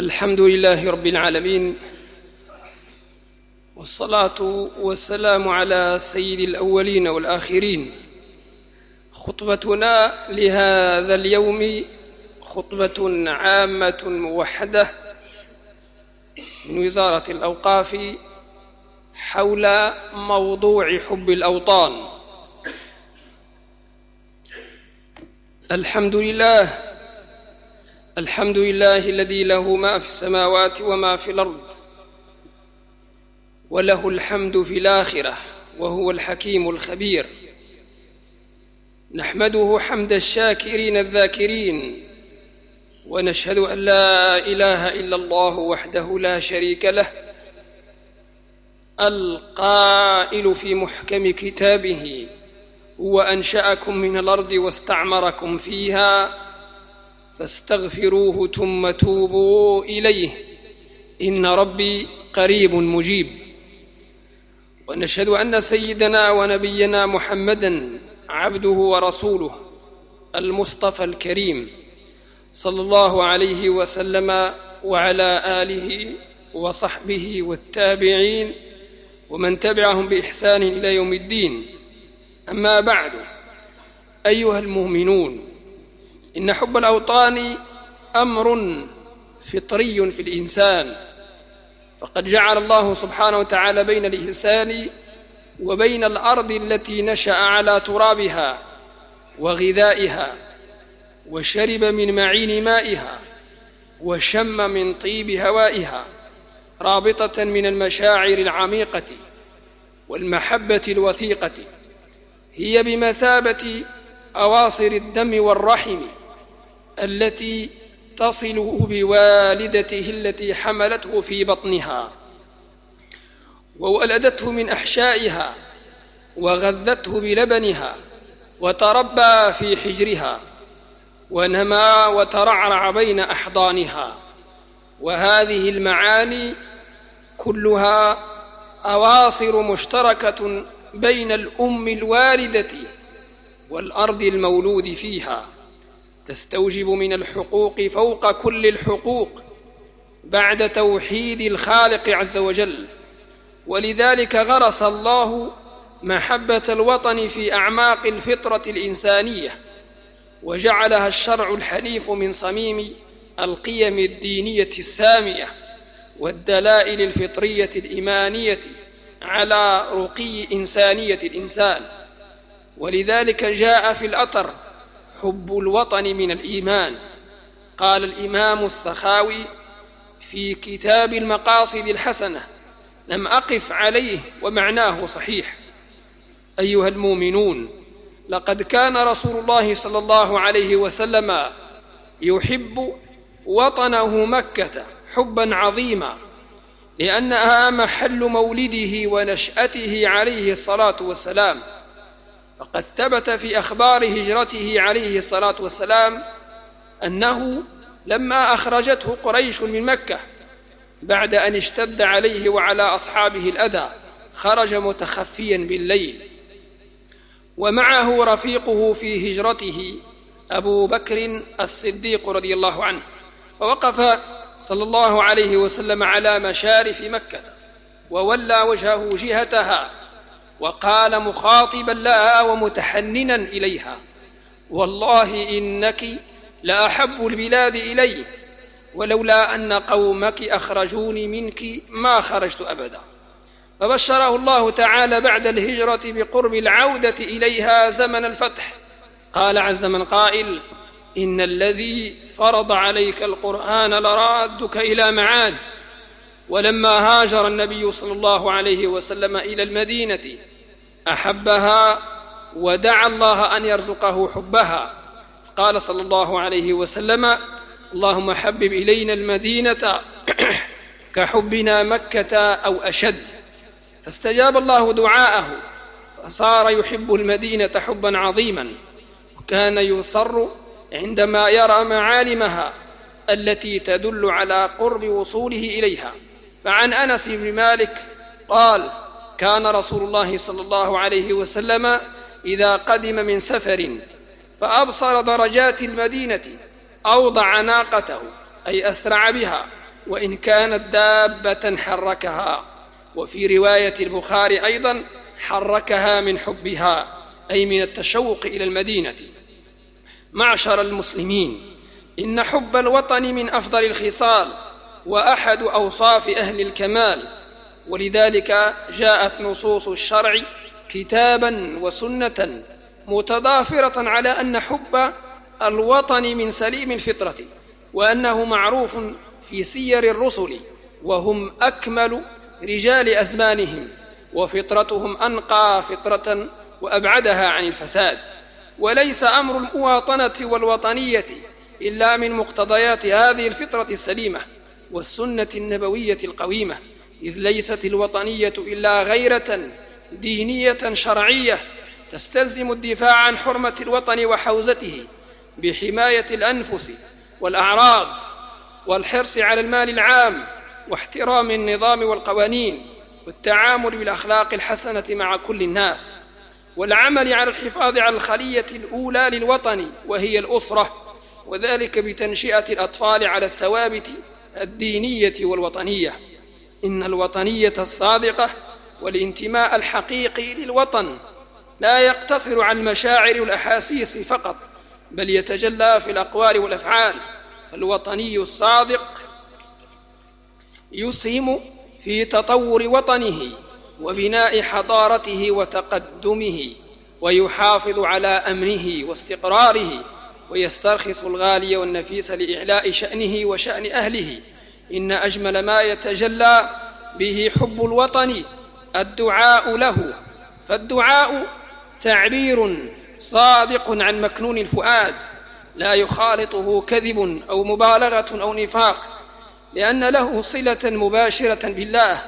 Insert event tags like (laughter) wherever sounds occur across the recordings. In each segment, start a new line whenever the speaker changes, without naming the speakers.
الحمد لله رب العالمين والصلاة والسلام على سيد الأولين والآخرين. خطبتنا لهذا اليوم خطبة عامة موحدة من وزارة الأوقاف حول موضوع حب الأوطان. الحمد لله الحمد لله الذي له ما في السماوات وما في الأرض وله الحمد في الآخرة وهو الحكيم الخبير. نحمده حمد الشاكرين الذاكرين ونشهد أن لا إله إلا الله وحده لا شريك له القائل في محكم كتابه هو أنشأكم من الأرض واستعمركم فيها فاستغفروه ثم توبوا إليه. إن ربي قريب مجيب. ونشهد أن سيدنا ونبينا محمدا عبده ورسوله المصطفى الكريم صلى الله عليه وسلم وعلى آله وصحبه والتابعين ومن تبعهم بإحسان إلى يوم الدين. أما بعد أيها المؤمنون إن حب الأوطان أمر فطري في الإنسان. فقد جعل الله سبحانه وتعالى بين الإنسان وبين الأرض التي نشأ على ترابها وغذائها وشرب من معين مائها وشم من طيب هوائها رابطة من المشاعر العميقة والمحبة الوثيقة هي بمثابة أواصر الدم والرحم. التي تصله بوالدته التي حملته في بطنها وولدته من أحشائها وغذته بلبنها وتربى في حجرها ونما وترعرع بين أحضانها. وهذه المعاني كلها أواصر مشتركة بين الأم الوالدة والأرض المولود فيها. تستوجب من الحقوق فوق كل الحقوق بعد توحيد الخالق عز وجل. ولذلك غرس الله محبة الوطن في أعماق الفطرة الإنسانية وجعلها الشرع الحنيف من صميم القيم الدينية السامية والدلائل الفطرية الإيمانية على رقي إنسانية الإنسان. ولذلك جاء في الأثر حب الوطن من الإيمان. قال الإمام السخاوي في كتاب المقاصد الحسنة لم أقف عليه ومعناه صحيح. أيها المؤمنون لقد كان رسول الله صلى الله عليه وسلم يحب وطنه مكة حبا عظيما لأنها محل مولده ونشأته عليه الصلاة والسلام. فقد ثبت في أخبار هجرته عليه الصلاة والسلام أنه لما أخرجته قريش من مكة بعد أن اشتد عليه وعلى أصحابه الأذى خرج متخفيا بالليل. ومعه رفيقه في هجرته أبو بكر الصديق رضي الله عنه. فوقف صلى الله عليه وسلم على مشارف مكة وولى وجهه جهتها. وقال مخاطبا لها ومتحننا إليها. والله إنك لأحب البلاد إلي ولولا أن قومك أخرجوني منك ما خرجت أبدا. فبشره الله تعالى بعد الهجرة بقرب العودة إليها زمن الفتح. قال عز من قائل إن الذي فرض عليك القرآن لرادك إلى معاد. ولما هاجر النبي صلى الله عليه وسلم إلى المدينة أحبها ودعا الله أن يرزقه حبها. قال صلى الله عليه وسلم اللهم حبب إلينا المدينة (clears throat) كحبنا مكة أو أشد. فاستجاب الله دعاءه فصار يحب المدينة حبا عظيما وكان يصر عندما يرى معالمها التي تدل على قرب وصوله إليها. فعن أنس بن مالك قال كان رسول الله صلى الله عليه وسلم إذا قدم من سفر فأبصر درجات المدينة أوضع ناقته أي أسرع بها وإن كانت دابة حركها. وفي رواية البخاري أيضا حركها من حبها أي من التشوق إلى المدينة. معشر المسلمين إن حب الوطن من أفضل الخصال وأحد أوصاف أهل الكمال. ولذلك جاءت نصوص الشرع كتابا وسنة متضافرة على أن حب الوطن من سليم الفطرة وأنه معروف في سير الرسل وهم أكمل رجال أزمانهم وفطرتهم أنقى فطرة وأبعدها عن الفساد. وليس أمر المواطنة والوطنية إلا من مقتضيات هذه الفطرة السليمة والسنة النبوية القويمة. إذ ليست الوطنية إلا غيرة دينية شرعية تستلزم الدفاع عن حرمة الوطن وحوزته بحماية الأنفس والأعراض والحرص على المال العام واحترام النظام والقوانين والتعامل بالأخلاق الحسنة مع كل الناس والعمل على الحفاظ على الخلية الأولى للوطن وهي الأسرة وذلك بتنشئة الأطفال على الثوابت الدينية والوطنية إن الوطنية الصادقة والانتماء الحقيقي للوطن لا يقتصر على المشاعر والأحاسيس فقط بل يتجلى في الأقوال والأفعال. فالوطني الصادق يسهم في تطور وطنه وبناء حضارته وتقدمه ويحافظ على أمنه واستقراره ويسترخص الغالي والنفيس لإعلاء شأنه وشأن أهله. إن أجمل ما يتجلى به حب الوطن الدعاء له. فالدعاء تعبير صادق عن مكنون الفؤاد لا يخالطه كذب أو مبالغة أو نفاق لأن له صلة مباشرة بالله.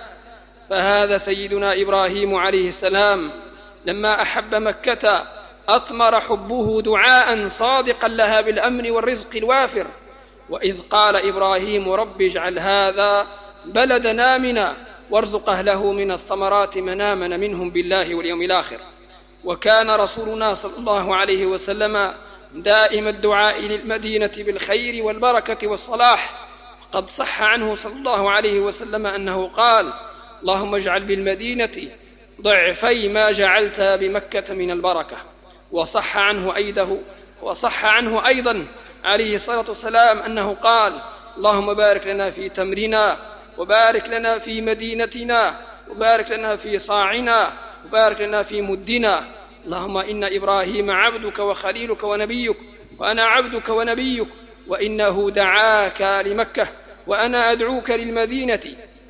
فهذا سيدنا إبراهيم عليه السلام لما أحب مكة أثمر حبه دعاء صادقا لها بالأمن والرزق الوافر. وإذ قال إبراهيم رب اجعل هذا بلدنا امنا وارزق أهله من الثمرات من امن منهم بالله واليوم الآخر. وكان رسولنا صلى الله عليه وسلم دائم الدعاء للمدينة بالخير والبركة والصلاح. قد صح عنه صلى الله عليه وسلم أنه قال اللهم اجعل بالمدينة ضعفي ما جعلت بمكة من البركة وصح عنه أيده وصح عنه أيضا عليه الصلاة والسلام أنه قال اللهم بارك لنا في تمرنا وبارك لنا في مدينتنا وبارك لنا في صاعنا وبارك لنا في مدنا. اللهم إن إبراهيم عبدك وخليلك ونبيك وأنا عبدك ونبيك وإنه دعاك لمكة وأنا أدعوك للمدينة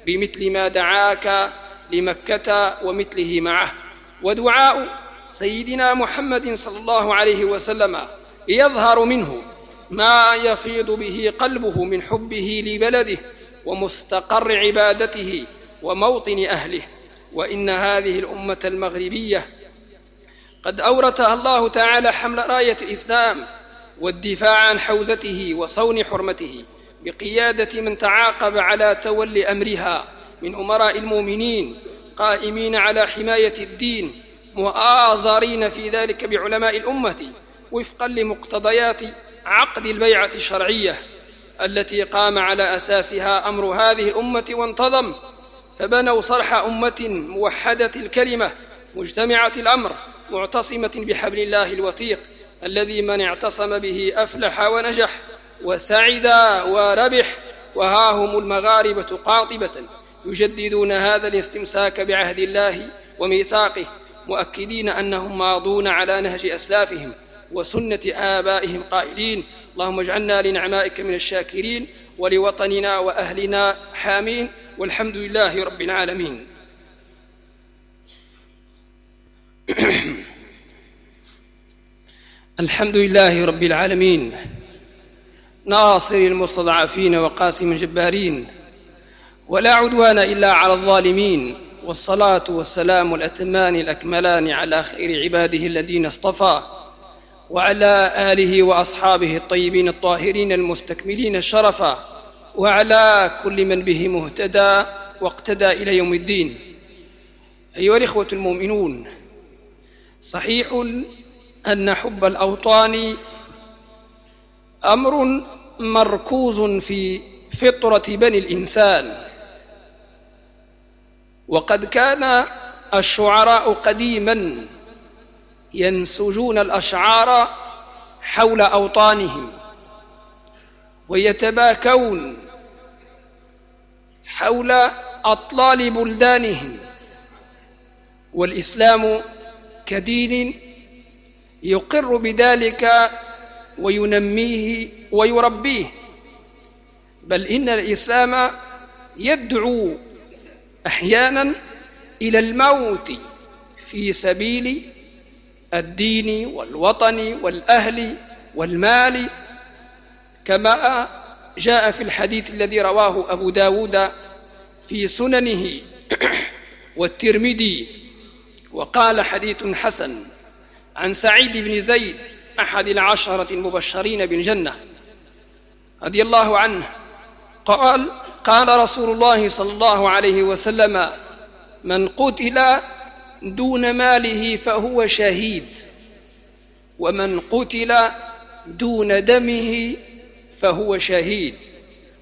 بمثل ما دعاك لمكة ومثله معه. ودعاء سيدنا محمد صلى الله عليه وسلم يظهر منه ما يفيض به قلبه من حبه لبلده ومستقر عبادته وموطن أهله. وإن هذه الأمة المغربية قد أورثها الله تعالى حمل راية الإسلام والدفاع عن حوزته وصون حرمته بقيادة من تعاقب على تولي أمرها من أمراء المؤمنين قائمين على حماية الدين مؤازرين في ذلك بعلماء الأمة وفقا لمقتضيات عقد البيعة الشرعية التي قام على أساسها أمر هذه الأمة وانتظم فبنوا صرح أمة موحدة الكلمة مجتمعة الأمر معتصمة بحبل الله الوثيق الذي من اعتصم به أفلح ونجح وسعد وربح وها هم المغاربة قاطبة يجددون هذا الاستمساك بعهد الله وميثاقه مؤكدين أنهم ماضون على نهج أسلافهم. وسنة آبائهم قائلين اللهم اجعلنا لنعمائك من الشاكرين ولوطننا وأهلنا حامين والحمد لله رب العالمين. (clears throat) الحمد لله رب العالمين. ناصر المستضعفين وقاسم الجبارين. ولا عدوان إلا على الظالمين. والصلاة والسلام الأتمان الأكملان على خير عباده الذين اصطفى. وعلى آله وأصحابه الطيبين الطاهرين المستكملين الشرفا وعلى كل من به مهتدى واقتدى إلى يوم الدين. أيها الإخوة المؤمنون صحيح أن حب الأوطان أمر مركوز في فطرة بني الإنسان. وقد كان الشعراء قديما ينسجون الأشعار حول أوطانهم ويتباكون حول أطلال بلدانهم والإسلام كدين يقر بذلك وينميه ويربيه. بل إن الإسلام يدعو أحيانا إلى الموت في سبيل الدين والوطن والأهل والمال كما جاء في الحديث الذي رواه أبو داود في سننه (clears throat) والترمذي وقال حديث حسن عن سعيد بن زيد أحد العشرة المبشرين بالجنة رضي الله عنه قال قال رسول الله صلى الله عليه وسلم من قتل دون ماله فهو شهيد ومن قتل دون دمه فهو شهيد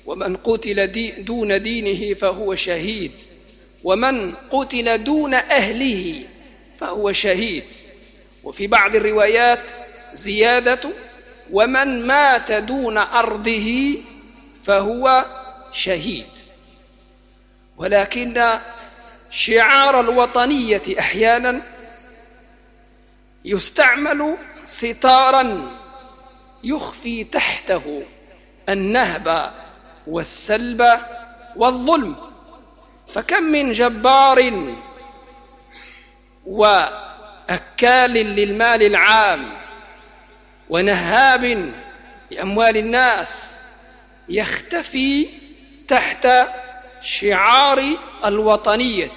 ومن قتل دي دون دينه فهو شهيد ومن قتل دون أهله فهو شهيد. وفي بعض الروايات زيادة ومن مات دون أرضه فهو شهيد. ولكن شعار الوطنية أحيانا يستعمل ستارا يخفي تحته النهب والسلب والظلم. فكم من جبار وأكال للمال العام ونهاب لأموال الناس يختفي تحت شعار الوطنية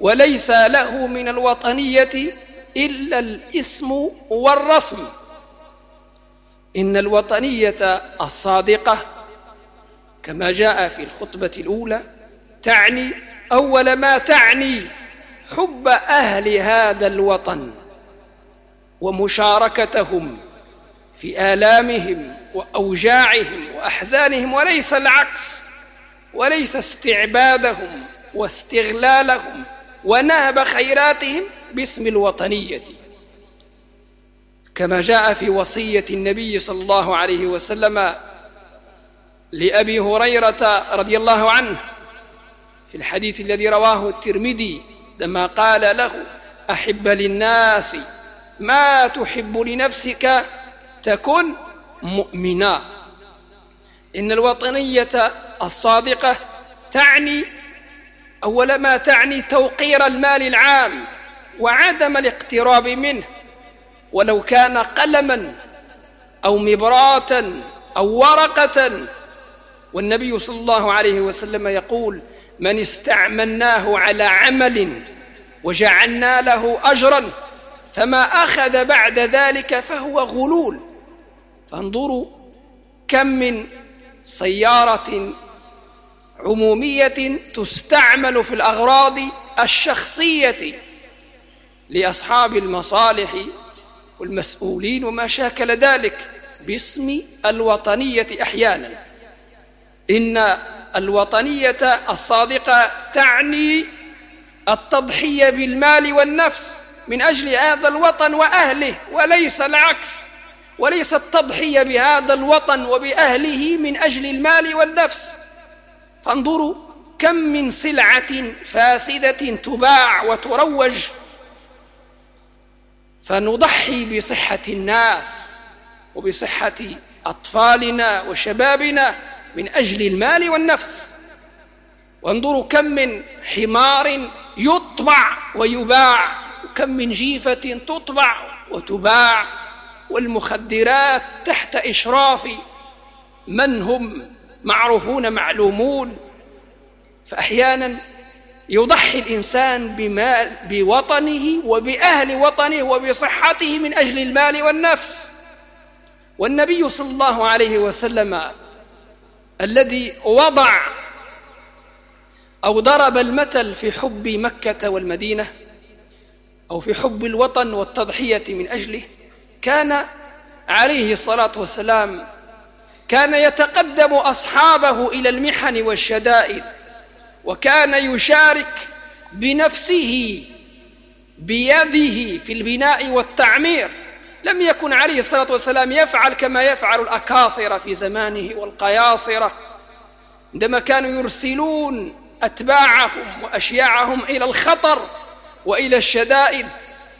وليس له من الوطنية إلا الاسم والرسم. إن الوطنية الصادقة كما جاء في الخطبة الأولى تعني أول ما تعني حب أهل هذا الوطن ومشاركتهم في آلامهم وأوجاعهم وأحزانهم وليس العكس. وليس استعبادهم واستغلالهم ونهب خيراتهم باسم الوطنية. كما جاء في وصية النبي صلى الله عليه وسلم لأبي هريرة رضي الله عنه في الحديث الذي رواه الترمذي لما قال له أحب للناس ما تحب لنفسك تكن مؤمنا. إن الوطنية الصادقة تعني أول ما تعني توقير المال العام وعدم الاقتراب منه. ولو كان قلما أو مبراة أو ورقة. والنبي صلى الله عليه وسلم يقول من استعملناه على عمل وجعلنا له أجرا فما أخذ بعد ذلك فهو غلول. فانظروا كم من سيارة عمومية تستعمل في الأغراض الشخصية لأصحاب المصالح والمسؤولين وما شاكل ذلك باسم الوطنية أحيانا. إن الوطنية الصادقة تعني التضحية بالمال والنفس من أجل هذا الوطن وأهله وليس العكس. وليس التضحية بهذا الوطن وبأهله من أجل المال والنفس. فانظروا كم من سلعة فاسدة تباع وتروج. فنضحي بصحة الناس وبصحة أطفالنا وشبابنا من أجل المال والنفس. وانظروا كم من حمار يطبع ويباع وكم من جيفة تطبع وتباع والمخدرات تحت إشراف من هم معروفون معلومون. فأحيانا يضحي الإنسان بمال بوطنه وبأهل وطنه وبصحته من أجل المال والنفس. والنبي صلى الله عليه وسلم الذي وضع أو ضرب المثل في حب مكة والمدينة أو في حب الوطن والتضحية من أجله كان عليه الصلاة والسلام كان يتقدم أصحابه إلى المحن والشدائد وكان يشارك بنفسه بيده في البناء والتعمير. لم يكن عليه الصلاة والسلام يفعل كما يفعل الاكاصره في زمانه والقياصرة عندما كانوا يرسلون أتباعهم وأشياعهم إلى الخطر وإلى الشدائد.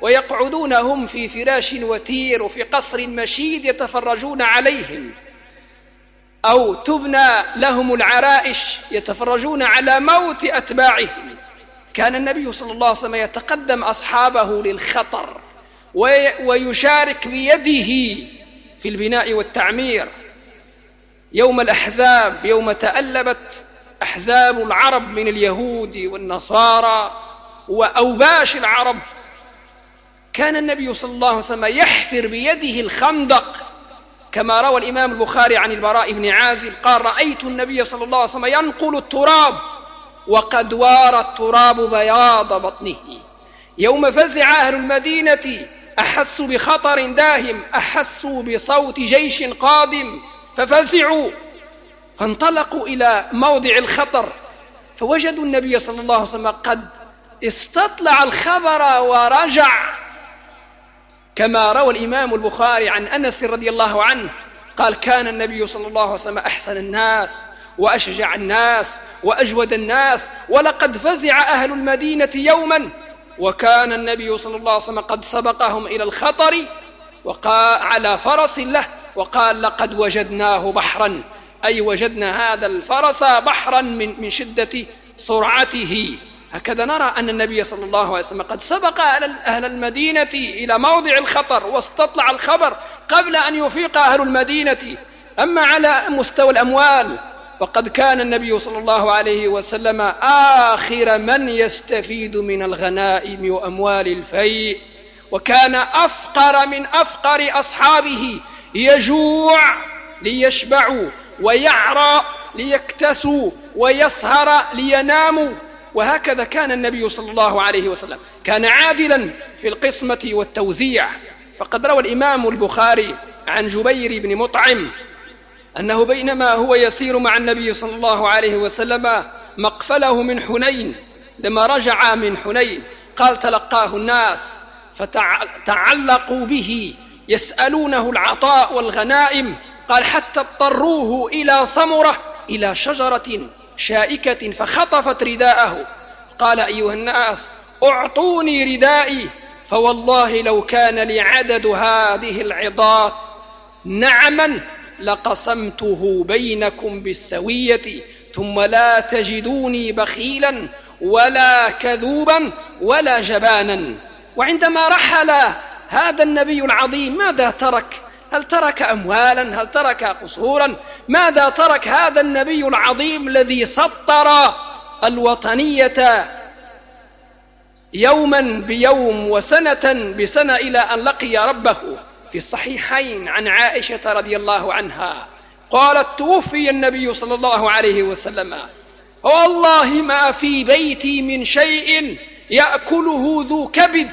ويقعدون هم في فراش وتير وفي قصر مشيد يتفرجون عليهم. أو تبنى لهم العرائش يتفرجون على موت أتباعهم. كان النبي صلى الله عليه وسلم يتقدم أصحابه للخطر ويشارك بيده في البناء والتعمير. يوم الأحزاب يوم تألبت أحزاب العرب من اليهود والنصارى وأوباش العرب كان النبي صلى الله عليه وسلم يحفر بيده الخندق كما روى الإمام البخاري عن البراء بن عازب قال رأيت النبي صلى الله عليه وسلم ينقل التراب وقد وار التراب بياض بطنه. يوم فزع أهل المدينة احسوا بخطر داهم احسوا بصوت جيش قادم ففزعوا فانطلقوا إلى موضع الخطر فوجدوا النبي صلى الله عليه وسلم قد استطلع الخبر ورجع كما روى الإمام البخاري عن أنس رضي الله عنه قال كان النبي صلى الله عليه وسلم أحسن الناس وأشجع الناس وأجود الناس ولقد فزع أهل المدينة يوما وكان النبي صلى الله عليه وسلم قد سبقهم إلى الخطر وقال على فرس له وقال لقد وجدناه بحرا أي وجدنا هذا الفرس بحرا من من شدة سرعته. هكذا نرى أن النبي صلى الله عليه وسلم قد سبق أهل المدينة إلى موضع الخطر واستطلع الخبر قبل أن يفيق أهل المدينة. أما على مستوى الأموال فقد كان النبي صلى الله عليه وسلم آخر من يستفيد من الغنائم وأموال الفيء وكان أفقر من أفقر أصحابه. يجوع ليشبعوا ويعرى ليكتسوا ويسهر ليناموا. وهكذا كان النبي صلى الله عليه وسلم. كان عادلا في القسمة والتوزيع. فقد روى الإمام البخاري عن جبير بن مطعم أنه بينما هو يسير مع النبي صلى الله عليه وسلم مقفله من حنين لما رجع من حنين قال تلقاه الناس فتعلقوا به يسألونه العطاء والغنائم قال حتى اضطروه إلى صمرة إلى شجرة شائكة فخطفت رداءه. قال أيها الناس أعطوني ردائي فوالله لو كان لي عدد هذه العظات نعما لقسمته بينكم بالسوية ثم لا تجدوني بخيلا ولا كذوبا ولا جبانا. وعندما رحل هذا النبي العظيم ماذا ترك؟ هل ترك اموالا؟ هل ترك قصورا؟ ماذا ترك هذا النبي العظيم الذي سطر الوطنية يوما بيوم وسنة بسنة إلى أن لقي ربه في الصحيحين عن عائشة رضي الله عنها؟ قالت توفي النبي صلى الله عليه وسلم. والله ما في بيتي من شيء يأكله ذو كبد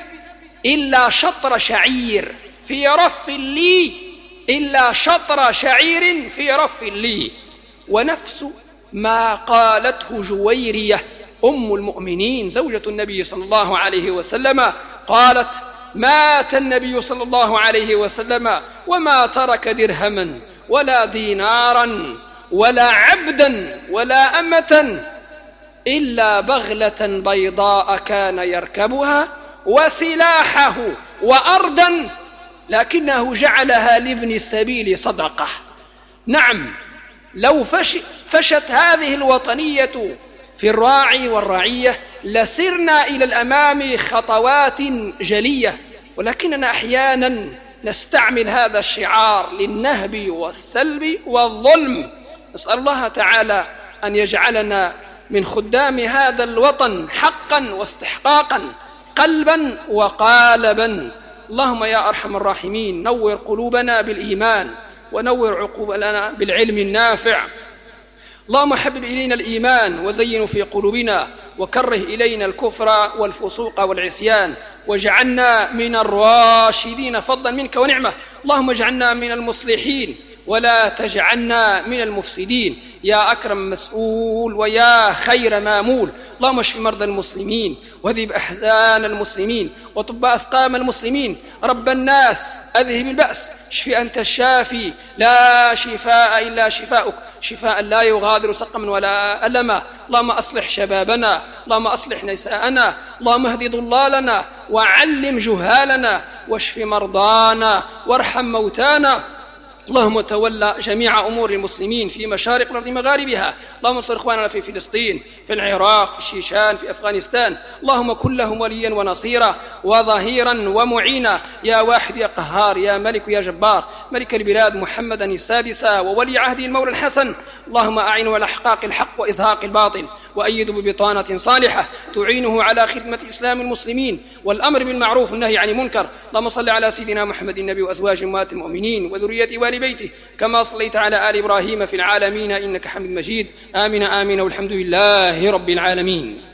إلا شطر شعير في رف لي إلا شطر شعير في رف لي. ونفس ما قالته جويرية أم المؤمنين زوجة النبي صلى الله عليه وسلم قالت مات النبي صلى الله عليه وسلم وما ترك درهما ولا دينارا ولا عبدا ولا أمة إلا بغلة بيضاء كان يركبها وسلاحه وأرضا لكنه جعلها لابن السبيل صدقة. نعم لو فش فشت هذه الوطنية في الراعي والرعية لسرنا إلى الأمام خطوات جلية. ولكننا أحيانا نستعمل هذا الشعار للنهب والسلب والظلم. نسأل الله تعالى أن يجعلنا من خدام هذا الوطن حقا واستحقاقا قلبا وقالبا. اللهم يا أرحم الراحمين نور قلوبنا بالإيمان ونور عقولنا بالعلم النافع. اللهم حبب إلينا الإيمان وزينه في قلوبنا وكره إلينا الكفر والفسوق والعصيان واجعلنا من الراشدين فضلا منك ونعمة. اللهم اجعلنا من المصلحين. ولا تجعلنا من المفسدين. يا أكرم مسؤول ويا خير مامول. اللهم اشف مرضى المسلمين وذب أحزان المسلمين وطب أسقام المسلمين. رب الناس أذهب البأس. اشف أنت الشافي. لا شفاء إلا شفاؤك. شفاء لا يغادر سقما ولا ألما. اللهم أصلح شبابنا. اللهم أصلح نساءنا. اللهم اهد ضلالنا. وعلم جهالنا. واشف مرضانا. وارحم موتانا. اللهم تولى جميع أمور المسلمين في مشارق الأرض مغاربها. اللهم انصر إخواننا في فلسطين في العراق في الشيشان في أفغانستان. اللهم كن لهم وليا ونصيرا وظهيرا ومعينا. يا واحد يا قهار يا ملك يا جبار. ملك البلاد محمدا السادسا وولي عهده المولى الحسن. اللهم اعنه على احقاق الحق وإزهاق الباطل وأيده ببطانه صالحة تعينه على خدمة إسلام المسلمين والأمر بالمعروف والنهي عن المنكر. اللهم صل على سيدنا محمد النبي وأزواج أمهات المؤمنين وذرية والي بيته. كما صليت على آل إبراهيم في العالمين إنك حميد مجيد. آمين آمين والحمد لله رب العالمين.